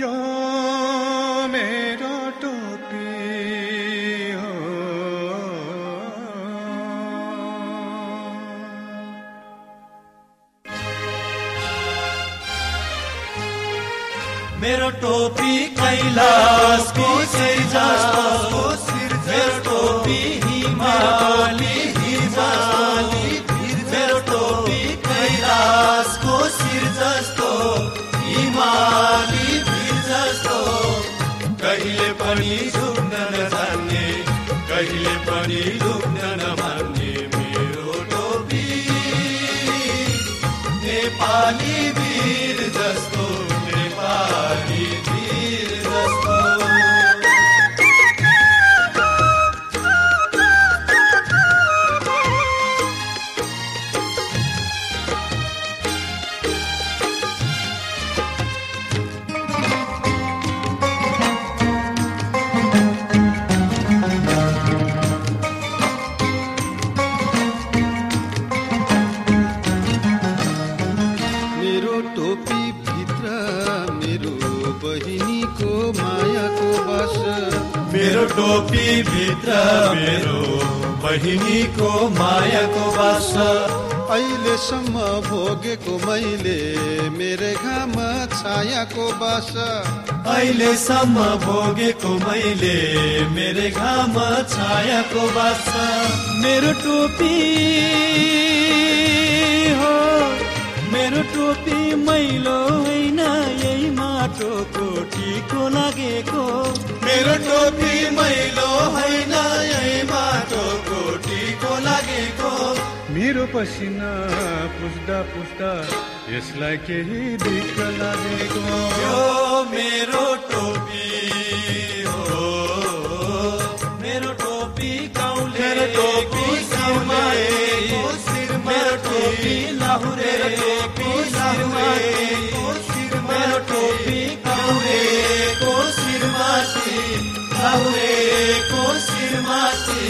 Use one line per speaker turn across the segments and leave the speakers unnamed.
यो मेरो टोपी हो
मेरो टोपी कैलाशको शिर जस्तो मेरो टोपी हिमाली हिमाली पनि झुक्न नजान्ने कहिले पनि लुक्न नमान्ने मेरो टोपी। नेपाली
मेरो टोपी भित्र मेरो बहिनीको मायाको बास अहिलेसम्म भोगेको मैले मेरै घाम छायाको बास
अहिलेसम्म भोगेको मैले मेरे घाम छायाको बास मेरो टोपी हो मेरो टोपी मैलो माटोको टिको लागेको। मेरो टोपी मैलो होइन माटोको टिको लागेको।
मेरो पसिना पुस्दा पुस्दा यसलाई केही दिक्क लागेको।
यो मेरो टोपी। लाहुरेको शिरमाथि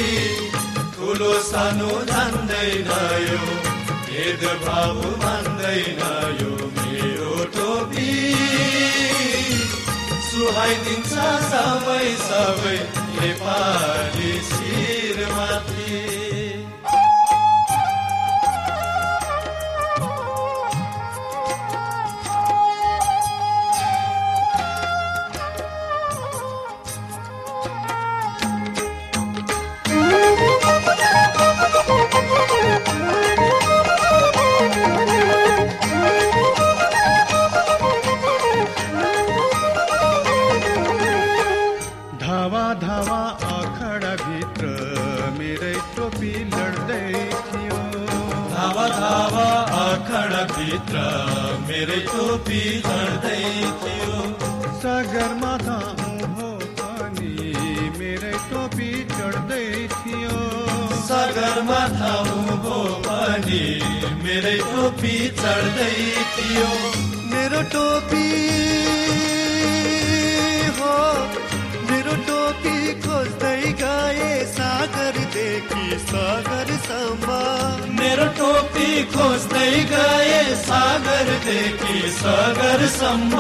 ठुलो सानो जान्दैन यो भेदभाव मान्दैन यो मेरो टोपी। सुहाइदिन्छ सबै सबै नेपाली
भित्र मेरै टोपी
चढ्दै थियो
सागरमा हो पनि, मेरै टोपी चढ्दै थियो
सागरमा ठाउँ हो पनि, मेरै टोपी चढ्दै थियो मेरो टोपी, हो, मेरो टोपी खोज्दै गए सागरदेखि सागरसम्म मेरो टोपी खोज्दै गए सागरदेखि सागरसम्म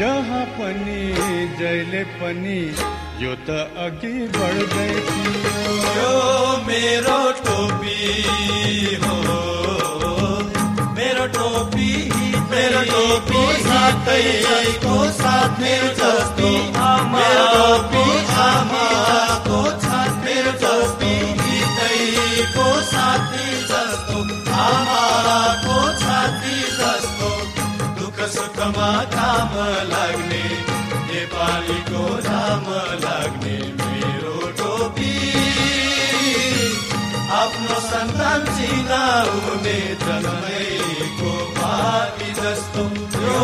जहाँ पनि जहिले पनि यो त अघि बढ्दै थियो
यो मेरो टोपी हो मेरो टोपी मेरो टोपी साथैको साथ मेरो जस्तो। सुखमा काम लाग्ने नेपालीको नाम लाग्ने मेरो टोपी। आफ्नो सन्तान चिनाउने जनैको पापी जस्तो यो